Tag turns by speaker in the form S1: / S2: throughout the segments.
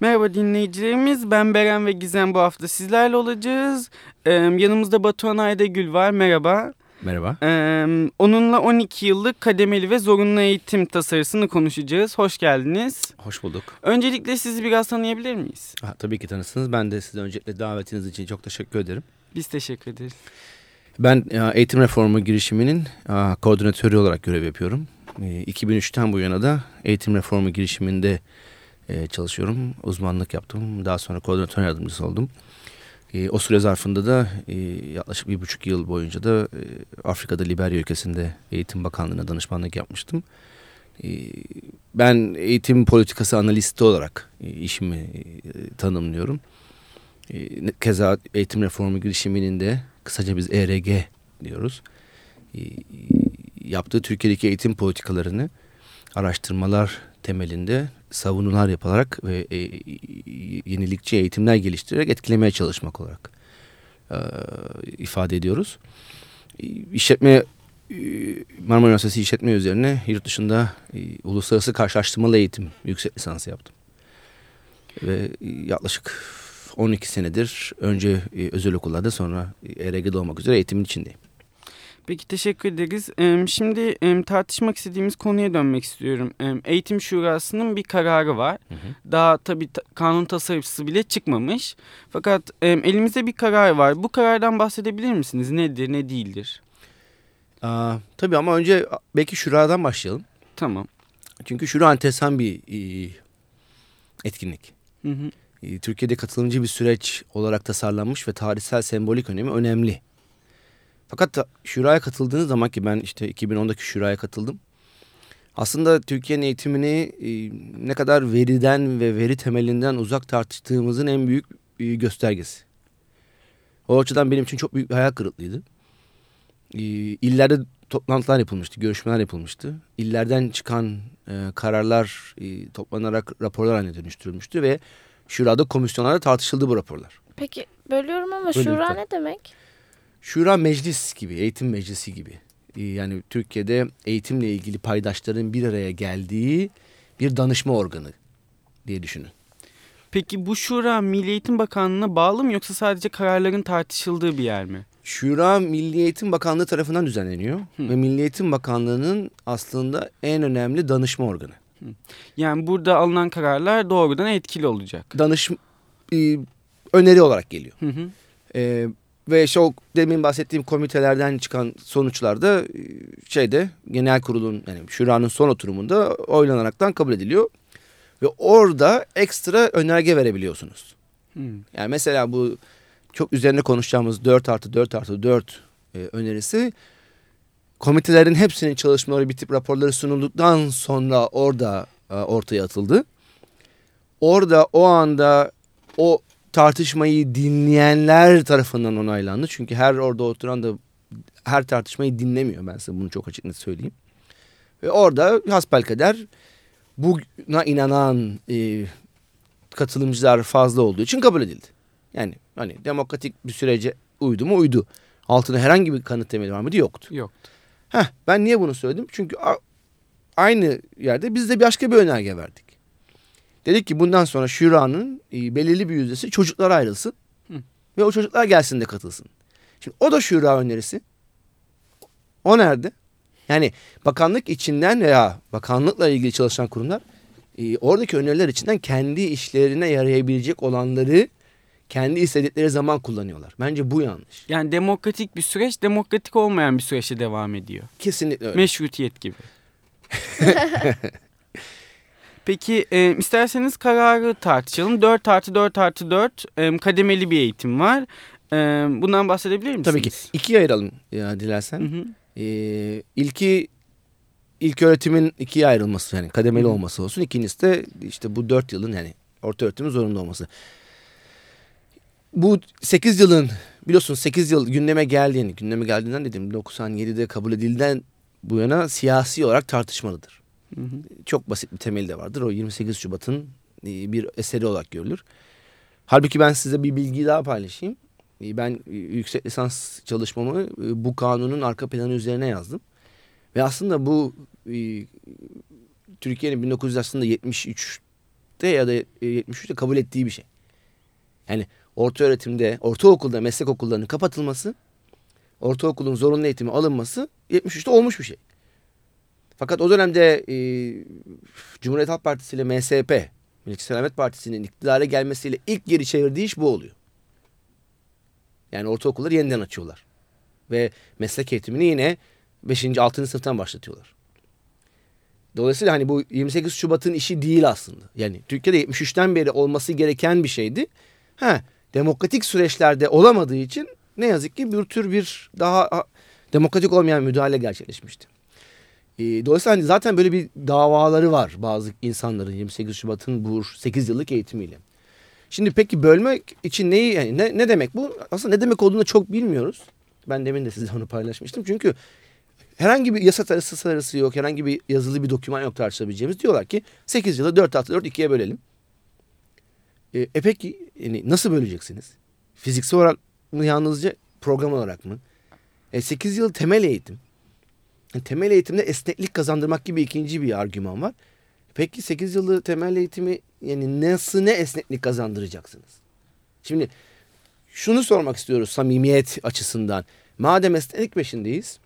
S1: Merhaba dinleyicilerimiz. Ben Beren ve Gizem bu hafta sizlerle olacağız. Ee, yanımızda Batuhan Aydagül var. Merhaba.
S2: Merhaba.
S1: Ee, onunla 12 yıllık kademeli ve zorunlu eğitim tasarısını konuşacağız. Hoş geldiniz.
S2: Hoş bulduk.
S1: Öncelikle sizi biraz tanıyabilir miyiz?
S2: Ha, tabii ki tanısınız. Ben de size öncelikle davetiniz için çok teşekkür ederim.
S1: Biz teşekkür ederiz.
S2: Ben eğitim reformu girişiminin koordinatörü olarak görev yapıyorum. 2003'ten bu yana da eğitim reformu girişiminde e, çalışıyorum. Uzmanlık yaptım. Daha sonra koordinatör yardımcısı oldum. E, o süre zarfında da e, yaklaşık bir buçuk yıl boyunca da e, Afrika'da Liberya ülkesinde Eğitim Bakanlığı'na danışmanlık yapmıştım. E, ben eğitim politikası analisti olarak e, işimi e, tanımlıyorum. E, keza eğitim reformu girişiminin de kısaca biz ERG diyoruz. E, yaptığı Türkiye'deki eğitim politikalarını araştırmalar temelinde savunular yapılarak ve e, yenilikçi eğitimler geliştirerek etkilemeye çalışmak olarak e, ifade ediyoruz. İşletme e, Marmara Üniversitesi işletme üzerine yurt dışında e, uluslararası karşılaştırmalı eğitim yüksek lisansı yaptım. Ve yaklaşık 12 senedir önce e, özel okullarda sonra ERG'de olmak üzere eğitimin içindeyim.
S1: Peki teşekkür ederiz. Şimdi tartışmak istediğimiz konuya dönmek istiyorum. Eğitim Şurası'nın bir kararı var. Hı hı. Daha tabii kanun tasarısı bile çıkmamış. Fakat elimizde bir karar var. Bu karardan bahsedebilir misiniz? Nedir, ne değildir?
S2: Aa, tabii ama önce belki Şura'dan başlayalım.
S1: Tamam.
S2: Çünkü Şura enteresan bir etkinlik. Hı hı. Türkiye'de katılımcı bir süreç olarak tasarlanmış ve tarihsel sembolik önemi önemli. Fakat Şura'ya katıldığınız zaman ki ben işte 2010'daki Şura'ya katıldım. Aslında Türkiye'nin eğitimini e, ne kadar veriden ve veri temelinden uzak tartıştığımızın en büyük e, göstergesi. O açıdan benim için çok büyük bir hayal kırıklığıydı. E, illerde toplantılar yapılmıştı, görüşmeler yapılmıştı. İllerden çıkan kararlar toplanarak raporlar haline dönüştürülmüştü ve Şura'da komisyonlarda tartışıldı bu raporlar.
S3: Peki bölüyorum ama Bölüm Şura ne demek?
S2: Şura meclis gibi, eğitim meclisi gibi. Ee, yani Türkiye'de eğitimle ilgili paydaşların bir araya geldiği bir danışma organı diye düşünün.
S1: Peki bu şura Milli Eğitim Bakanlığı'na bağlı mı yoksa sadece kararların tartışıldığı bir yer mi?
S2: Şura Milli Eğitim Bakanlığı tarafından düzenleniyor Hı. ve Milli Eğitim Bakanlığı'nın aslında en önemli danışma organı. Hı.
S1: Yani burada alınan kararlar doğrudan etkili olacak.
S2: Danışma e, öneri olarak geliyor. Hı hı. E, ve işte o demin bahsettiğim komitelerden çıkan sonuçlarda e, şeyde genel kurulun yani şuranın son oturumunda oylanaraktan kabul ediliyor. Ve orada ekstra önerge verebiliyorsunuz. Hmm. Yani mesela bu çok üzerine konuşacağımız 4 artı 4 artı 4 e, önerisi komitelerin hepsinin çalışmaları bitip raporları sunulduktan sonra orada e, ortaya atıldı. Orada o anda o tartışmayı dinleyenler tarafından onaylandı. Çünkü her orada oturan da her tartışmayı dinlemiyor. Ben size bunu çok açık net söyleyeyim. Ve orada hasbelkader buna inanan e, katılımcılar fazla olduğu için kabul edildi. Yani hani demokratik bir sürece uydu mu uydu. Altında herhangi bir kanıt temeli var mıydı? Yoktu.
S1: Yoktu.
S2: Heh, ben niye bunu söyledim? Çünkü aynı yerde biz de başka bir önerge verdik. Dedik ki bundan sonra şuranın e, belirli bir yüzdesi çocuklara ayrılsın. Hı. Ve o çocuklar gelsin de katılsın. Şimdi o da şura önerisi. O nerede? Yani bakanlık içinden veya bakanlıkla ilgili çalışan kurumlar e, oradaki öneriler içinden kendi işlerine yarayabilecek olanları kendi istedikleri zaman kullanıyorlar. Bence bu yanlış.
S1: Yani demokratik bir süreç demokratik olmayan bir süreçte devam ediyor.
S2: Kesinlikle öyle.
S1: Meşrutiyet gibi. Peki e, isterseniz kararı tartışalım. 4 artı 4 artı 4 e, kademeli bir eğitim var. E, bundan bahsedebilir misiniz?
S2: Tabii ki. İkiye ayıralım ya dilersen. Hı hı. E, ilki ilk öğretimin ikiye ayrılması yani kademeli hı hı. olması olsun. İkincisi de işte bu 4 yılın yani orta öğretimin zorunlu olması. Bu 8 yılın biliyorsun 8 yıl gündeme geldiğini, gündeme geldiğinden dedim 97'de kabul edilden bu yana siyasi olarak tartışmalıdır. Hı. Çok basit bir temeli de vardır. O 28 Şubat'ın e, bir eseri olarak görülür. Halbuki ben size bir bilgi daha paylaşayım. E, ben e, yüksek lisans çalışmamı bu kanunun arka planı üzerine yazdım. Ve aslında bu Türkiye'nin 1900 aslında 73 74'te ya da 73'te kabul ettiği bir şey. Yani orta öğretimde, ortaokulda meslek okullarının kapatılması, ortaokulun zorunlu eğitimi alınması 73'te olmuş bir şey. Fakat o dönemde e, Cumhuriyet Halk Partisi ile MSP, Milli Selamet Partisi'nin iktidara gelmesiyle ilk geri çevirdiği iş bu oluyor. Yani ortaokulları yeniden açıyorlar. Ve meslek eğitimini yine 5. 6. sınıftan başlatıyorlar. Dolayısıyla hani bu 28 Şubat'ın işi değil aslında. Yani Türkiye'de 73'ten beri olması gereken bir şeydi. Ha, demokratik süreçlerde olamadığı için ne yazık ki bir tür bir daha demokratik olmayan müdahale gerçekleşmişti. E, dolayısıyla hani zaten böyle bir davaları var bazı insanların 28 Şubat'ın bu 8 yıllık eğitimiyle. Şimdi peki bölmek için neyi yani ne, ne demek bu? Aslında ne demek olduğunu çok bilmiyoruz. Ben demin de size onu paylaşmıştım. Çünkü herhangi bir yasa tasarısı yok. Herhangi bir yazılı bir doküman yok tartışabileceğimiz. Diyorlar ki 8 yılı 4 artı 4 ikiye bölelim. E, e peki yani nasıl böleceksiniz? Fiziksel olarak mı yalnızca program olarak mı? E, 8 yıl temel eğitim. Yani temel eğitimde esneklik kazandırmak gibi ikinci bir argüman var. Peki 8 yıllık temel eğitimi yani nasıl ne esneklik kazandıracaksınız? Şimdi şunu sormak istiyoruz samimiyet açısından. Madem esneklik peşindeyiz.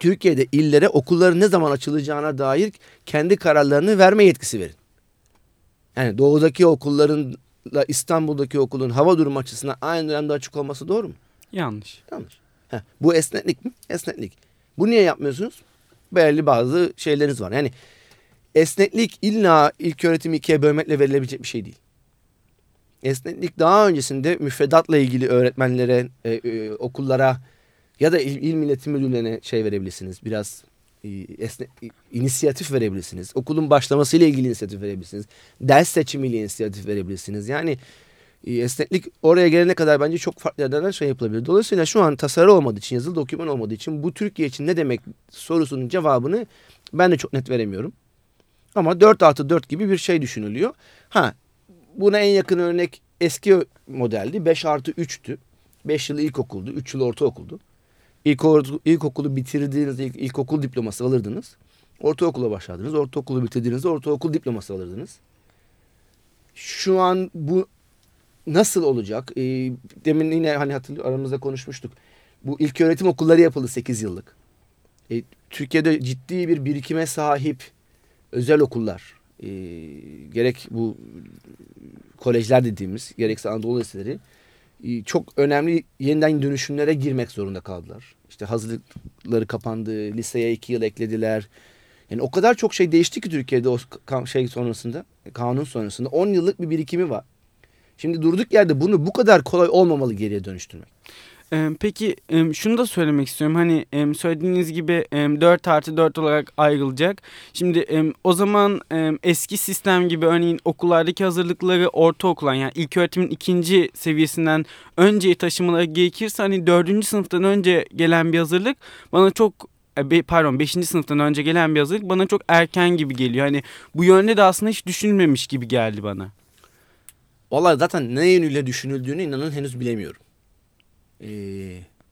S2: Türkiye'de illere okulların ne zaman açılacağına dair kendi kararlarını verme yetkisi verin. Yani doğudaki okullarınla İstanbul'daki okulun hava durumu açısından aynı dönemde açık olması doğru mu?
S1: Yanlış.
S2: Yanlış. Heh, bu esneklik mi? Esneklik. Bu niye yapmıyorsunuz? Belli bazı şeyleriniz var. Yani esneklik illa ilk öğretimi ikiye bölmekle verilebilecek bir şey değil. Esneklik daha öncesinde müfredatla ilgili öğretmenlere, e, e, okullara ya da il, il milletin müdürlerine şey verebilirsiniz. Biraz e, esne, inisiyatif verebilirsiniz. Okulun başlamasıyla ilgili inisiyatif verebilirsiniz. Ders seçimiyle inisiyatif verebilirsiniz. Yani e, esneklik oraya gelene kadar bence çok farklı yerlerden şey yapılabilir. Dolayısıyla şu an tasarı olmadığı için, yazılı doküman olmadığı için bu Türkiye için ne demek sorusunun cevabını ben de çok net veremiyorum. Ama 4 artı 4 gibi bir şey düşünülüyor. Ha buna en yakın örnek eski modeldi. 5 artı 3'tü. 5 yıl ilkokuldu, 3 yıl ortaokuldu. İlkokulu, ilkokulu bitirdiğinizde ilk, ilkokul diploması alırdınız. Ortaokula başladınız. Ortaokulu bitirdiğinizde ortaokul diploması alırdınız. Şu an bu nasıl olacak? E, demin yine hani hatırlıyor aramızda konuşmuştuk. Bu ilk öğretim okulları yapıldı 8 yıllık. E, Türkiye'de ciddi bir birikime sahip özel okullar e, gerek bu kolejler dediğimiz gerekse Anadolu Liseleri e, çok önemli yeniden dönüşümlere girmek zorunda kaldılar. İşte hazırlıkları kapandı, liseye iki yıl eklediler. Yani o kadar çok şey değişti ki Türkiye'de o şey sonrasında, kanun sonrasında 10 yıllık bir birikimi var. Şimdi durduk yerde bunu bu kadar kolay olmamalı geriye dönüştürmek.
S1: Peki şunu da söylemek istiyorum. Hani söylediğiniz gibi 4 artı 4 olarak ayrılacak. Şimdi o zaman eski sistem gibi örneğin okullardaki hazırlıkları ortaokulan yani ilk öğretimin ikinci seviyesinden önceye taşımaları gerekirse hani dördüncü sınıftan önce gelen bir hazırlık bana çok e, pardon 5. sınıftan önce gelen bir hazırlık bana çok erken gibi geliyor. Hani bu yönde de aslında hiç düşünülmemiş gibi geldi bana.
S2: Vallahi zaten ne yönüyle düşünüldüğünü inanın henüz bilemiyorum. Ee,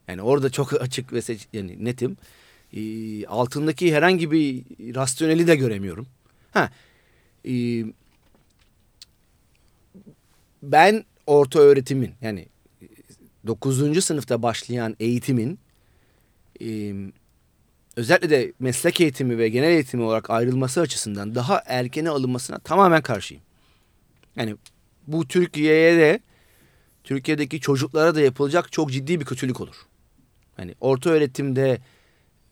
S2: yani orada çok açık ve seç, yani netim. Ee, altındaki herhangi bir rasyoneli de göremiyorum. Ha, e, ben orta öğretimin yani 9. sınıfta başlayan eğitimin e, özellikle de meslek eğitimi ve genel eğitimi olarak ayrılması açısından daha erkene alınmasına tamamen karşıyım. Yani bu Türkiye'ye de Türkiye'deki çocuklara da yapılacak çok ciddi bir kötülük olur. Hani orta öğretimde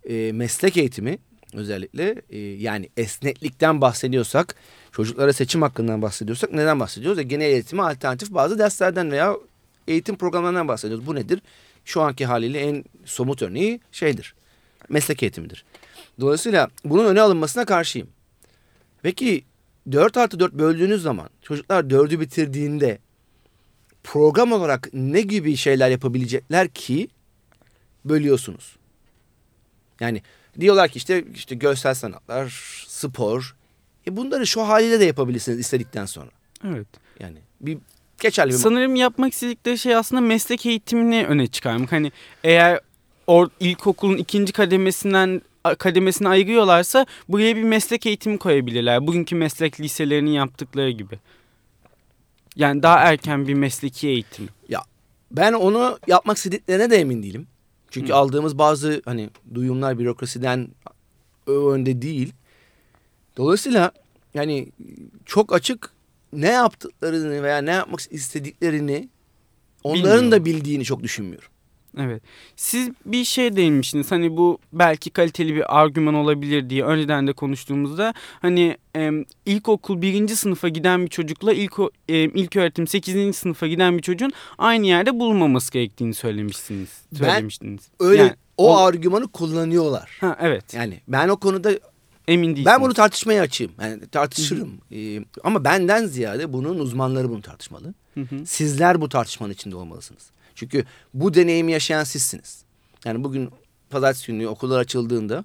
S2: e, meslek eğitimi özellikle e, yani esneklikten bahsediyorsak, çocuklara seçim hakkından bahsediyorsak neden bahsediyoruz? E, genel eğitime alternatif bazı derslerden veya eğitim programlarından bahsediyoruz. Bu nedir? Şu anki haliyle en somut örneği şeydir. Meslek eğitimidir. Dolayısıyla bunun öne alınmasına karşıyım. Peki 4 artı 4 böldüğünüz zaman çocuklar 4'ü bitirdiğinde program olarak ne gibi şeyler yapabilecekler ki bölüyorsunuz. Yani diyorlar ki işte işte görsel sanatlar, spor. E bunları şu haliyle de yapabilirsiniz istedikten sonra.
S1: Evet.
S2: Yani bir geçerli bir...
S1: Sanırım yapmak istedikleri şey aslında meslek eğitimini öne çıkarmak. Hani eğer or, ilkokulun ikinci kademesinden kademesine ayırıyorlarsa buraya bir meslek eğitimi koyabilirler. Bugünkü meslek liselerinin yaptıkları gibi. Yani daha erken bir mesleki eğitim.
S2: Ya ben onu yapmak istediklerine de emin değilim. Çünkü Hı. aldığımız bazı hani duyumlar bürokrasiden önde değil. Dolayısıyla yani çok açık ne yaptıklarını veya ne yapmak istediklerini onların Bilmiyorum. da bildiğini çok düşünmüyorum.
S1: Evet. Siz bir şey değinmiştiniz. Hani bu belki kaliteli bir argüman olabilir diye önceden de konuştuğumuzda hani e, ilkokul birinci sınıfa giden bir çocukla ilk e, ilk öğretim sekizinci sınıfa giden bir çocuğun aynı yerde bulunmaması gerektiğini söylemişsiniz. Söylemiştiniz.
S2: Ben öyle yani, o, o argümanı kullanıyorlar.
S1: Ha evet.
S2: Yani ben o konuda
S1: emin değilsiniz.
S2: Ben bunu tartışmaya açayım. Yani tartışırım. Ee, ama benden ziyade bunun uzmanları bunu tartışmalı. Hı hı. Sizler bu tartışmanın içinde olmalısınız. Çünkü bu deneyimi yaşayan sizsiniz. Yani bugün pazartesi günü okullar açıldığında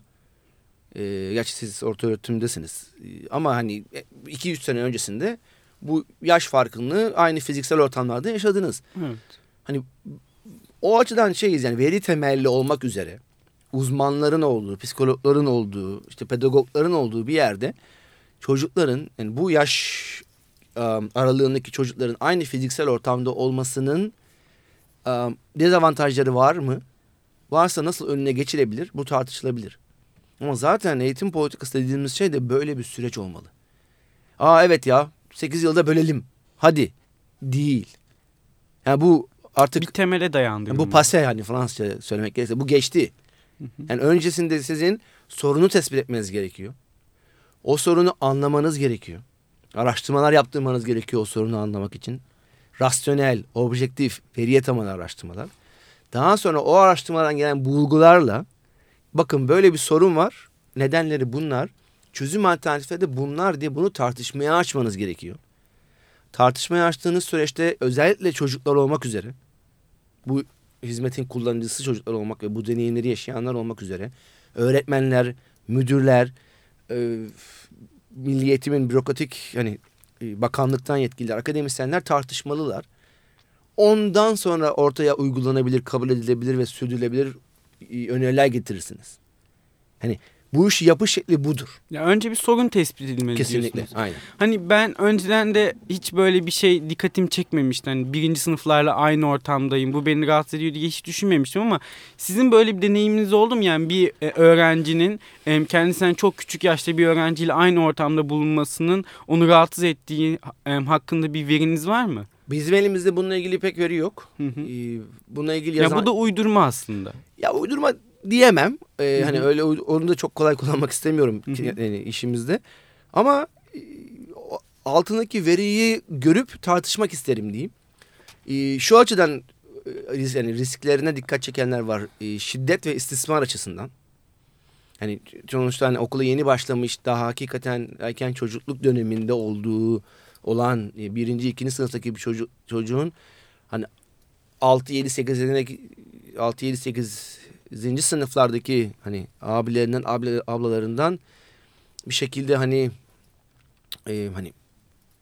S2: e, gerçi siz orta öğretimdesiniz. E, ama hani 2-3 sene öncesinde bu yaş farkını aynı fiziksel ortamlarda yaşadınız. Evet. Hani o açıdan şeyiz yani veri temelli olmak üzere uzmanların olduğu, psikologların olduğu, işte pedagogların olduğu bir yerde çocukların yani bu yaş um, aralığındaki çocukların aynı fiziksel ortamda olmasının dezavantajları var mı? Varsa nasıl önüne geçilebilir? Bu tartışılabilir. Ama zaten eğitim politikası dediğimiz şey de böyle bir süreç olmalı. Aa evet ya 8 yılda bölelim. Hadi. Değil. Yani bu artık...
S1: Bir temele dayandı.
S2: Yani bu pase hani Fransızca söylemek gerekirse. Bu geçti. Yani öncesinde sizin sorunu tespit etmeniz gerekiyor. O sorunu anlamanız gerekiyor. Araştırmalar yaptırmanız gerekiyor o sorunu anlamak için. Rasyonel, objektif, veriye tamamen araştırmalar. Daha sonra o araştırmadan gelen bulgularla bakın böyle bir sorun var. Nedenleri bunlar. Çözüm alternatifleri de bunlar diye bunu tartışmaya açmanız gerekiyor. Tartışmaya açtığınız süreçte özellikle çocuklar olmak üzere bu hizmetin kullanıcısı çocuklar olmak ve bu deneyimleri yaşayanlar olmak üzere öğretmenler, müdürler, e, milli eğitimin bürokratik hani bakanlıktan yetkililer, akademisyenler tartışmalılar. Ondan sonra ortaya uygulanabilir, kabul edilebilir ve sürdürülebilir e, öneriler getirirsiniz. Hani bu iş yapış şekli budur.
S1: Ya önce bir sorun tespit edilmeli
S2: Kesinlikle,
S1: diyorsunuz.
S2: aynen.
S1: Hani ben önceden de hiç böyle bir şey dikkatim çekmemişti. Hani birinci sınıflarla aynı ortamdayım. Bu beni rahatsız ediyor diye hiç düşünmemiştim ama sizin böyle bir deneyiminiz oldu mu? Yani bir e, öğrencinin kendisinden çok küçük yaşta bir öğrenciyle aynı ortamda bulunmasının onu rahatsız ettiği hakkında bir veriniz var mı?
S2: Bizim elimizde bununla ilgili pek veri yok. Hı hı.
S1: Bununla ilgili yazan... Ya bu da uydurma aslında.
S2: Ya uydurma diyemem. Ee, hani öyle onu da çok kolay kullanmak istemiyorum yani işimizde. Ama e, altındaki veriyi görüp tartışmak isterim diyeyim. Ee, şu açıdan e, yani risklerine dikkat çekenler var. Ee, şiddet ve istismar açısından. Hani sonuçta hani okula yeni başlamış daha hakikaten erken çocukluk döneminde olduğu olan e, birinci, ikinci sınıftaki bir çocuk, çocuğun hani 6 7 8 6 7 8 zinci sınıflardaki hani abilerinden ablalarından bir şekilde hani e, hani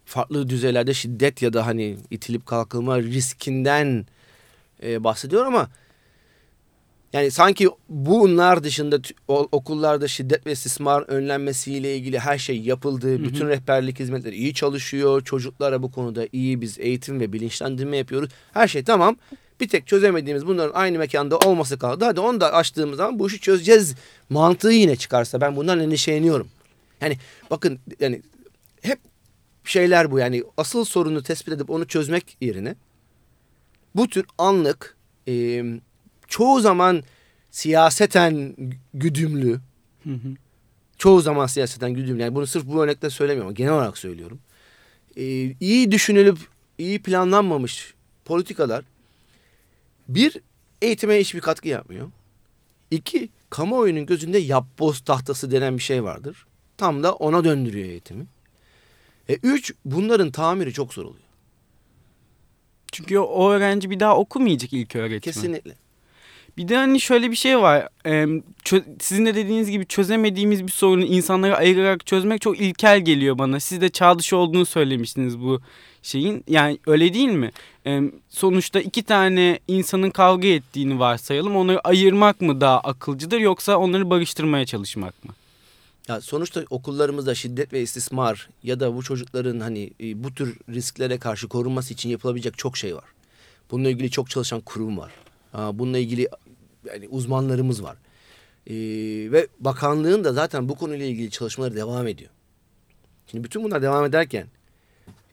S2: farklı düzeylerde şiddet ya da hani itilip kalkılma riskinden e, bahsediyor ama yani sanki bunlar dışında okullarda şiddet ve istismar önlenmesiyle ilgili her şey yapıldı. Hı hı. Bütün rehberlik hizmetleri iyi çalışıyor. Çocuklara bu konuda iyi biz eğitim ve bilinçlendirme yapıyoruz. Her şey tamam. Bir tek çözemediğimiz bunların aynı mekanda olması kaldı. Hadi onu da açtığımız zaman bu işi çözeceğiz mantığı yine çıkarsa ben bundan endişeleniyorum. Yani bakın yani hep şeyler bu yani asıl sorunu tespit edip onu çözmek yerine bu tür anlık e, çoğu zaman siyaseten güdümlü hı hı. çoğu zaman siyaseten güdümlü yani bunu sırf bu örnekte söylemiyorum ama genel olarak söylüyorum. E, iyi düşünülüp iyi planlanmamış politikalar bir, eğitime hiçbir katkı yapmıyor. İki, kamuoyunun gözünde yapboz tahtası denen bir şey vardır. Tam da ona döndürüyor eğitimi. E üç, bunların tamiri çok zor oluyor.
S1: Çünkü o öğrenci bir daha okumayacak ilk öğretimi.
S2: Kesinlikle.
S1: Bir de hani şöyle bir şey var. Sizin de dediğiniz gibi çözemediğimiz bir sorunu insanlara ayırarak çözmek çok ilkel geliyor bana. Siz de çağ dışı olduğunu söylemiştiniz bu şeyin. Yani öyle değil mi? Sonuçta iki tane insanın kavga ettiğini varsayalım. Onları ayırmak mı daha akılcıdır yoksa onları barıştırmaya çalışmak mı?
S2: Ya sonuçta okullarımızda şiddet ve istismar ya da bu çocukların hani e, bu tür risklere karşı korunması için yapılabilecek çok şey var. Bununla ilgili çok çalışan kurum var. Bununla ilgili yani uzmanlarımız var. Ee, ve bakanlığın da zaten bu konuyla ilgili çalışmaları devam ediyor. Şimdi bütün bunlar devam ederken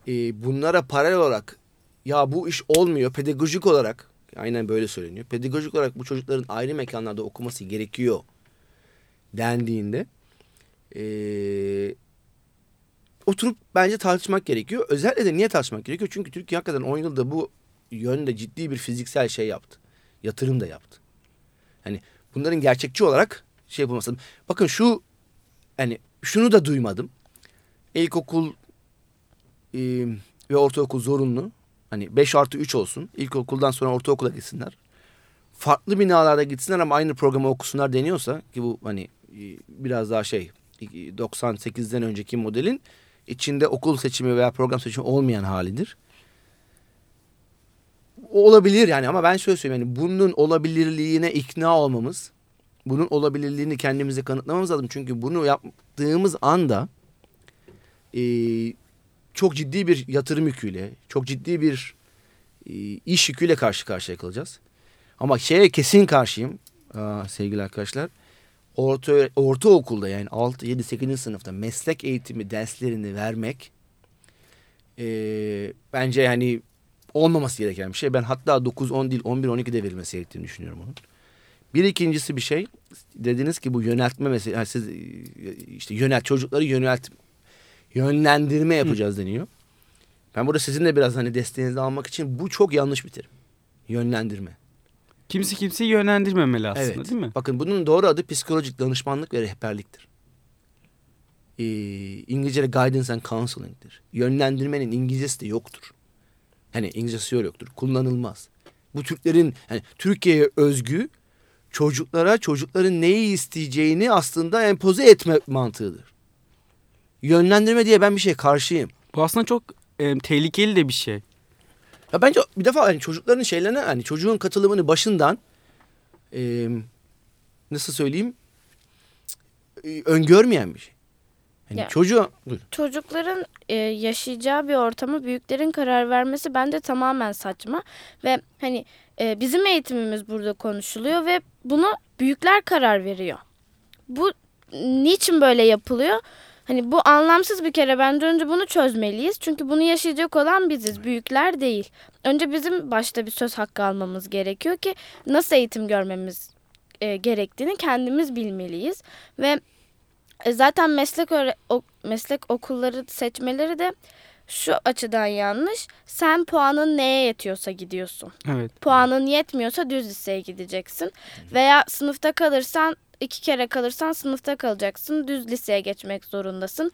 S2: e, bunlara paralel olarak ya bu iş olmuyor pedagojik olarak aynen böyle söyleniyor. Pedagojik olarak bu çocukların ayrı mekanlarda okuması gerekiyor dendiğinde e, oturup bence tartışmak gerekiyor. Özellikle de niye tartışmak gerekiyor? Çünkü Türkiye hakikaten 10 yılda bu yönde ciddi bir fiziksel şey yaptı. Yatırım da yaptı. Hani bunların gerçekçi olarak şey yapılması. Bakın şu hani şunu da duymadım. İlkokul e, ve ortaokul zorunlu. Hani 5 artı 3 olsun. İlkokuldan sonra ortaokula gitsinler. Farklı binalarda gitsinler ama aynı programı okusunlar deniyorsa ki bu hani biraz daha şey 98'den önceki modelin içinde okul seçimi veya program seçimi olmayan halidir. Olabilir yani ama ben şöyle söyleyeyim yani bunun olabilirliğine ikna olmamız, bunun olabilirliğini kendimize kanıtlamamız lazım. Çünkü bunu yaptığımız anda e, çok ciddi bir yatırım yüküyle, çok ciddi bir e, iş yüküyle karşı karşıya kalacağız. Ama şeye kesin karşıyım aa, sevgili arkadaşlar. Orta, ortaokulda yani 6, 7, 8. sınıfta meslek eğitimi derslerini vermek e, bence yani olmaması gereken bir şey. Ben hatta 9, 10 değil 11, 12 de verilmesi gerektiğini düşünüyorum onun. Bir ikincisi bir şey dediniz ki bu yöneltme mesela yani siz işte yönelt çocukları yönelt yönlendirme yapacağız Hı. deniyor. Ben burada sizinle biraz hani desteğinizi almak için bu çok yanlış bir terim. Yönlendirme.
S1: Kimse kimseyi yönlendirmemeli aslında evet. değil mi?
S2: Bakın bunun doğru adı psikolojik danışmanlık ve rehberliktir. Ee, İngilizce'de guidance and counseling'tir. Yönlendirmenin İngilizcesi de yoktur. Hani İngilizcesi yoktur. Kullanılmaz. Bu Türklerin hani Türkiye'ye özgü çocuklara çocukların neyi isteyeceğini aslında empoze etme mantığıdır. Yönlendirme diye ben bir şey karşıyım.
S1: Bu aslında çok e, tehlikeli de bir şey.
S2: Ya bence bir defa hani çocukların şeylerine hani çocuğun katılımını başından e, nasıl söyleyeyim e, öngörmeyen bir şey. Yani ya, çocuğa...
S3: Çocukların e, yaşayacağı bir ortamı büyüklerin karar vermesi bence tamamen saçma. Ve hani e, bizim eğitimimiz burada konuşuluyor ve buna büyükler karar veriyor. Bu niçin böyle yapılıyor? Hani bu anlamsız bir kere bence önce bunu çözmeliyiz. Çünkü bunu yaşayacak olan biziz, büyükler değil. Önce bizim başta bir söz hakkı almamız gerekiyor ki nasıl eğitim görmemiz e, gerektiğini kendimiz bilmeliyiz. Ve e, zaten meslek o, meslek okulları seçmeleri de şu açıdan yanlış. Sen puanın neye yetiyorsa gidiyorsun.
S1: Evet.
S3: Puanın yetmiyorsa düz liseye gideceksin. Veya sınıfta kalırsan iki kere kalırsan sınıfta kalacaksın. Düz liseye geçmek zorundasın.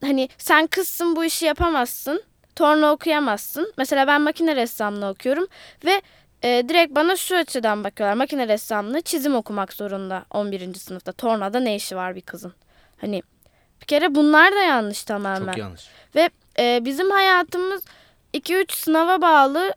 S3: Hani sen kızsın bu işi yapamazsın. Torna okuyamazsın. Mesela ben makine ressamlığı okuyorum ve e, direkt bana şu açıdan bakıyorlar. Makine ressamlığı çizim okumak zorunda 11. sınıfta. Tornada ne işi var bir kızın? Hani bir kere bunlar da yanlış tamamen.
S2: Çok yanlış.
S3: Ve e, bizim hayatımız 2-3 sınava bağlı.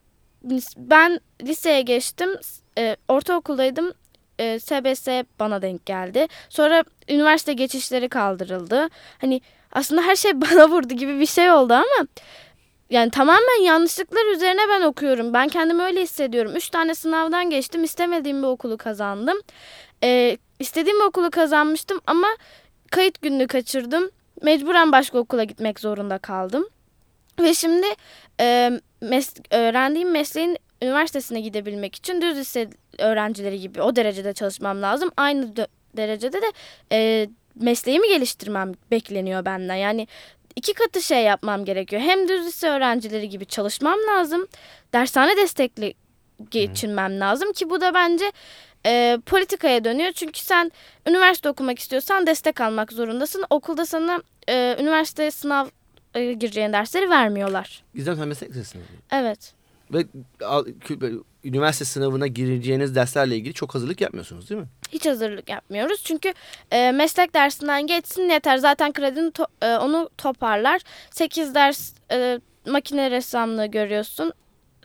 S3: Ben liseye geçtim. E, ortaokuldaydım. E, SBS bana denk geldi. Sonra üniversite geçişleri kaldırıldı. Hani aslında her şey bana vurdu gibi bir şey oldu ama yani tamamen yanlışlıklar üzerine ben okuyorum. Ben kendimi öyle hissediyorum. Üç tane sınavdan geçtim. istemediğim bir okulu kazandım. Ee, istediğim bir okulu kazanmıştım ama kayıt gününü kaçırdım. Mecburen başka okula gitmek zorunda kaldım. Ve şimdi e, mes öğrendiğim mesleğin üniversitesine gidebilmek için düz lise öğrencileri gibi o derecede çalışmam lazım. Aynı derecede de e, mesleğimi geliştirmem bekleniyor benden. Yani iki katı şey yapmam gerekiyor. Hem düz lise öğrencileri gibi çalışmam lazım. Dershane destekli geçinmem lazım ki bu da bence e, politikaya dönüyor. Çünkü sen üniversite okumak istiyorsan destek almak zorundasın. Okulda sana e, üniversite sınav e, gireceğin dersleri vermiyorlar.
S2: Gizem sen meslek lisesinde
S3: Evet.
S2: Ve üniversite sınavına gireceğiniz derslerle ilgili çok hazırlık yapmıyorsunuz değil mi?
S3: Hiç hazırlık yapmıyoruz. Çünkü e, meslek dersinden geçsin yeter. Zaten kredini to e, onu toparlar. 8 ders e, makine ressamlığı görüyorsun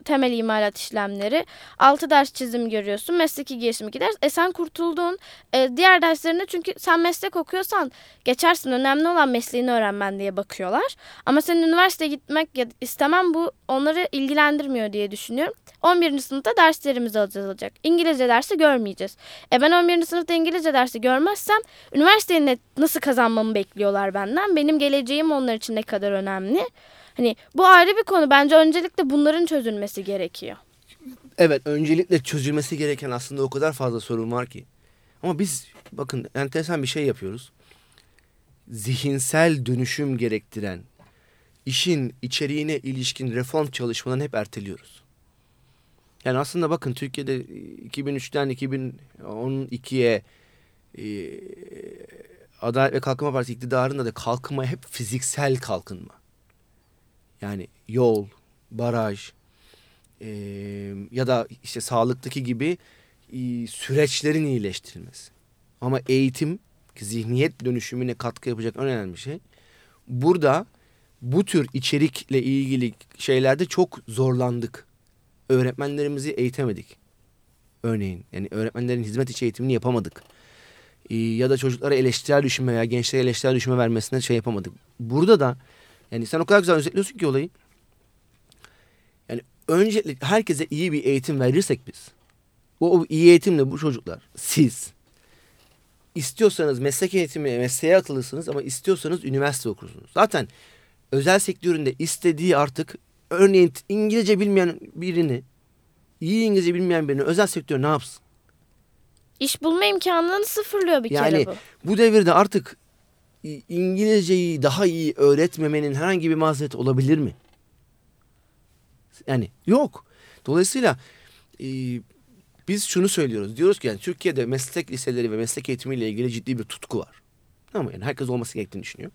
S3: temel imalat işlemleri, 6 ders çizim görüyorsun, mesleki gelişim 2 ders. E sen kurtuldun e, diğer derslerinde çünkü sen meslek okuyorsan geçersin. Önemli olan mesleğini öğrenmen diye bakıyorlar. Ama senin üniversiteye gitmek ya istemem bu onları ilgilendirmiyor diye düşünüyorum. 11. sınıfta derslerimiz azalacak. İngilizce dersi görmeyeceğiz. E ben 11. sınıfta İngilizce dersi görmezsem üniversiteyi nasıl kazanmamı bekliyorlar benden. Benim geleceğim onlar için ne kadar önemli. Hani bu ayrı bir konu. Bence öncelikle bunların çözülmesi gerekiyor.
S2: Evet öncelikle çözülmesi gereken aslında o kadar fazla sorun var ki. Ama biz bakın enteresan bir şey yapıyoruz. Zihinsel dönüşüm gerektiren işin içeriğine ilişkin reform çalışmalarını hep erteliyoruz. Yani aslında bakın Türkiye'de 2003'ten 2012'ye e, Adalet ve Kalkınma Partisi iktidarında da kalkınma hep fiziksel kalkınma. Yani yol, baraj e, ya da işte sağlıktaki gibi e, süreçlerin iyileştirilmesi. Ama eğitim zihniyet dönüşümüne katkı yapacak en önemli şey. Burada bu tür içerikle ilgili şeylerde çok zorlandık. Öğretmenlerimizi eğitemedik. Örneğin yani öğretmenlerin hizmet içi eğitimini yapamadık. Ee, ya da çocuklara eleştirel düşünme veya gençlere eleştirel düşünme vermesine şey yapamadık. Burada da yani sen o kadar güzel özetliyorsun ki olayı. Yani öncelikle herkese iyi bir eğitim verirsek biz. O, o iyi eğitimle bu çocuklar siz istiyorsanız meslek eğitimi mesleğe atılırsınız ama istiyorsanız üniversite okursunuz. Zaten özel sektöründe istediği artık örneğin İngilizce bilmeyen birini iyi İngilizce bilmeyen birini özel sektör ne yapsın?
S3: İş bulma imkanını sıfırlıyor bir
S2: yani,
S3: kere bu.
S2: Bu devirde artık İngilizceyi daha iyi öğretmemenin herhangi bir mazeret olabilir mi? Yani yok. Dolayısıyla e, biz şunu söylüyoruz. Diyoruz ki yani Türkiye'de meslek liseleri ve meslek eğitimiyle ilgili ciddi bir tutku var. Ama yani herkes olması gerektiğini düşünüyor.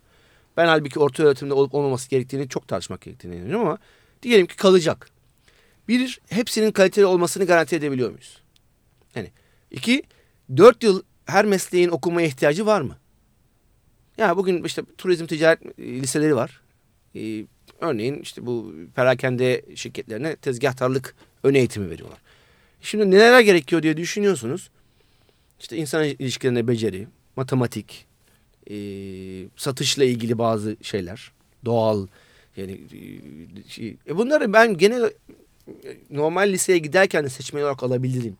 S2: Ben halbuki orta öğretimde olup olmaması gerektiğini çok tartışmak gerektiğini inanıyorum ama diyelim ki kalacak. Bir, hepsinin kaliteli olmasını garanti edebiliyor muyuz? Yani iki, dört yıl her mesleğin okumaya ihtiyacı var mı? Ya bugün işte turizm ticaret liseleri var. Ee, örneğin işte bu perakende şirketlerine tezgahtarlık ön eğitimi veriyorlar. Şimdi neler gerekiyor diye düşünüyorsunuz. İşte insan ilişkilerine beceri, matematik, e, satışla ilgili bazı şeyler, doğal yani e, şey, e bunları ben gene normal liseye giderken de seçmen olarak alabilirim.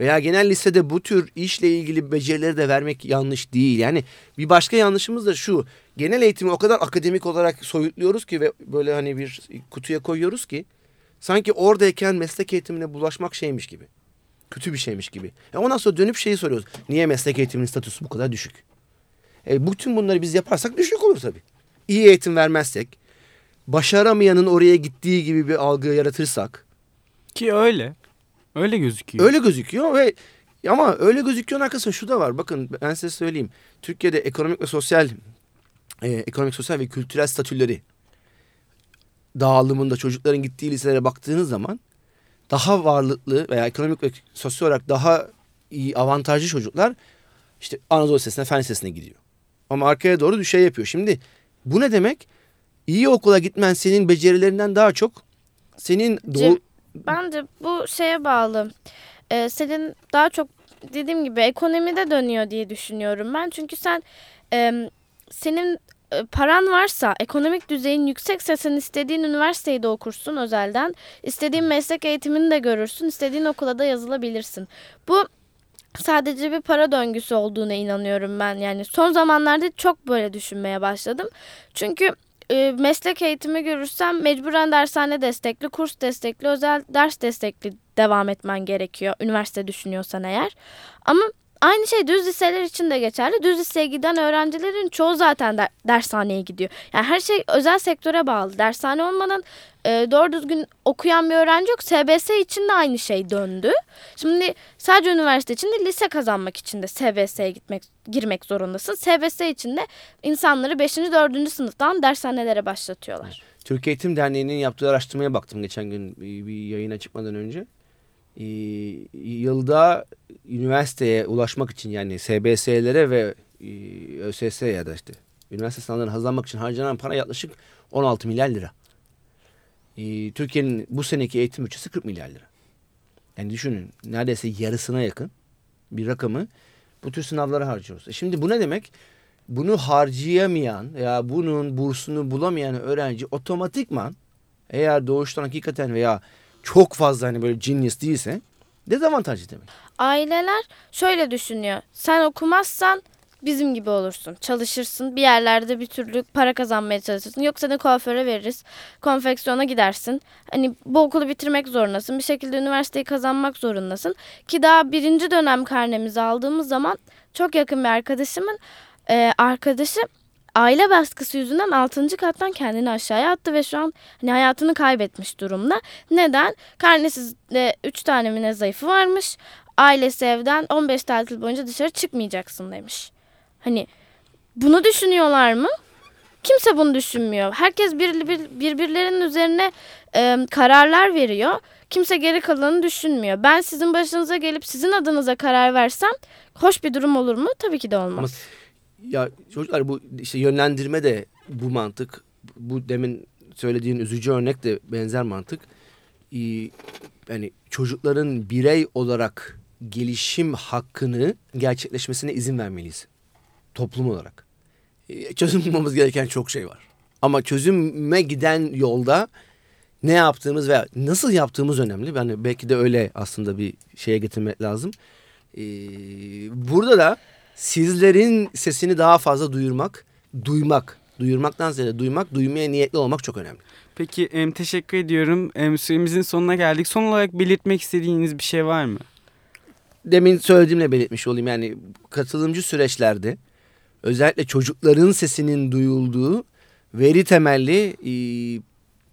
S2: Veya genel lisede bu tür işle ilgili becerileri de vermek yanlış değil. Yani bir başka yanlışımız da şu. Genel eğitimi o kadar akademik olarak soyutluyoruz ki ve böyle hani bir kutuya koyuyoruz ki sanki oradayken meslek eğitimine bulaşmak şeymiş gibi. Kötü bir şeymiş gibi. E ondan sonra dönüp şeyi soruyoruz. Niye meslek eğitiminin statüsü bu kadar düşük? E bütün bunları biz yaparsak düşük olur tabii. İyi eğitim vermezsek, başaramayanın oraya gittiği gibi bir algı yaratırsak.
S1: Ki öyle. Öyle gözüküyor.
S2: Öyle gözüküyor ve ama öyle gözüküyor arkasında şu da var. Bakın ben size söyleyeyim. Türkiye'de ekonomik ve sosyal e, ekonomik, sosyal ve kültürel statüleri dağılımında çocukların gittiği liselere baktığınız zaman daha varlıklı veya ekonomik ve sosyal olarak daha iyi avantajlı çocuklar işte Anadolu Lisesi'ne, Fen Lisesi'ne gidiyor. Ama arkaya doğru düşey yapıyor. Şimdi bu ne demek? İyi okula gitmen senin becerilerinden daha çok senin doğu,
S3: Bence bu şeye bağlı. Ee, senin daha çok dediğim gibi ekonomide dönüyor diye düşünüyorum ben. Çünkü sen e, senin paran varsa, ekonomik düzeyin yüksekse sen istediğin üniversiteyi de okursun özelden. İstediğin meslek eğitimini de görürsün. istediğin okula da yazılabilirsin. Bu sadece bir para döngüsü olduğuna inanıyorum ben. Yani son zamanlarda çok böyle düşünmeye başladım. Çünkü e, meslek eğitimi görürsem mecburen dershane destekli, kurs destekli, özel ders destekli devam etmen gerekiyor. Üniversite düşünüyorsan eğer. Ama Aynı şey düz liseler için de geçerli. Düz liseye giden öğrencilerin çoğu zaten der, dershaneye gidiyor. Yani her şey özel sektöre bağlı. Dershane olmadan e, doğru düzgün okuyan bir öğrenci yok. SBS için de aynı şey döndü. Şimdi sadece üniversite için de lise kazanmak için de SBS'ye gitmek girmek zorundasın. SBS için de insanları 5. 4. sınıftan dershanelere başlatıyorlar.
S2: Türkiye Eğitim Derneği'nin yaptığı araştırmaya baktım geçen gün bir, yayına çıkmadan önce. Ee, yılda üniversiteye ulaşmak için yani SBS'lere ve e, ÖSS ya da işte üniversite sınavlarını hazırlanmak için harcanan para yaklaşık 16 milyar lira. Ee, Türkiye'nin bu seneki eğitim bütçesi 40 milyar lira. Yani düşünün neredeyse yarısına yakın bir rakamı bu tür sınavlara harcıyoruz. E şimdi bu ne demek? Bunu harcayamayan veya bunun bursunu bulamayan öğrenci otomatikman eğer doğuştan hakikaten veya çok fazla hani böyle genius değilse dezavantajlı demek.
S3: Aileler şöyle düşünüyor. Sen okumazsan bizim gibi olursun. Çalışırsın bir yerlerde bir türlü para kazanmaya çalışırsın. Yoksa ne kuaföre veririz. Konfeksiyona gidersin. Hani bu okulu bitirmek zorundasın. Bir şekilde üniversiteyi kazanmak zorundasın. Ki daha birinci dönem karnemizi aldığımız zaman çok yakın bir arkadaşımın e, arkadaşı aile baskısı yüzünden 6. kattan kendini aşağıya attı ve şu an hani hayatını kaybetmiş durumda. Neden? Karnesizde 3 tane mi zayıfı varmış. Ailesi evden 15 tatil boyunca dışarı çıkmayacaksın demiş. Hani bunu düşünüyorlar mı? Kimse bunu düşünmüyor. Herkes bir, bir, birbirlerinin üzerine e, kararlar veriyor. Kimse geri kalanını düşünmüyor. Ben sizin başınıza gelip sizin adınıza karar versem hoş bir durum olur mu? Tabii ki de olmaz. Ama
S2: ya çocuklar bu işte yönlendirme de bu mantık. Bu demin söylediğin üzücü örnek de benzer mantık. Ee, yani çocukların birey olarak gelişim hakkını gerçekleşmesine izin vermeliyiz. Toplum olarak. Ee, çözüm bulmamız gereken çok şey var. Ama çözüme giden yolda ne yaptığımız veya nasıl yaptığımız önemli. Yani belki de öyle aslında bir şeye getirmek lazım. Ee, burada da sizlerin sesini daha fazla duyurmak, duymak, duyurmaktan ziyade duymak, duymaya niyetli olmak çok önemli.
S1: Peki em, teşekkür ediyorum. Em, süremizin sonuna geldik. Son olarak belirtmek istediğiniz bir şey var mı?
S2: Demin söylediğimle belirtmiş olayım. Yani katılımcı süreçlerde özellikle çocukların sesinin duyulduğu veri temelli e,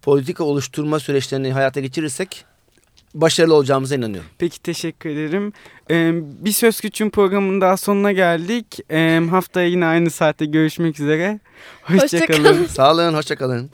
S2: politika oluşturma süreçlerini hayata geçirirsek başarılı olacağımıza inanıyorum.
S1: Peki teşekkür ederim. Ee, bir Söz Güç'ün programının daha sonuna geldik. Ee, haftaya yine aynı saatte görüşmek üzere. Hoşçakalın.
S3: Hoşça
S2: Sağ olun, hoşçakalın.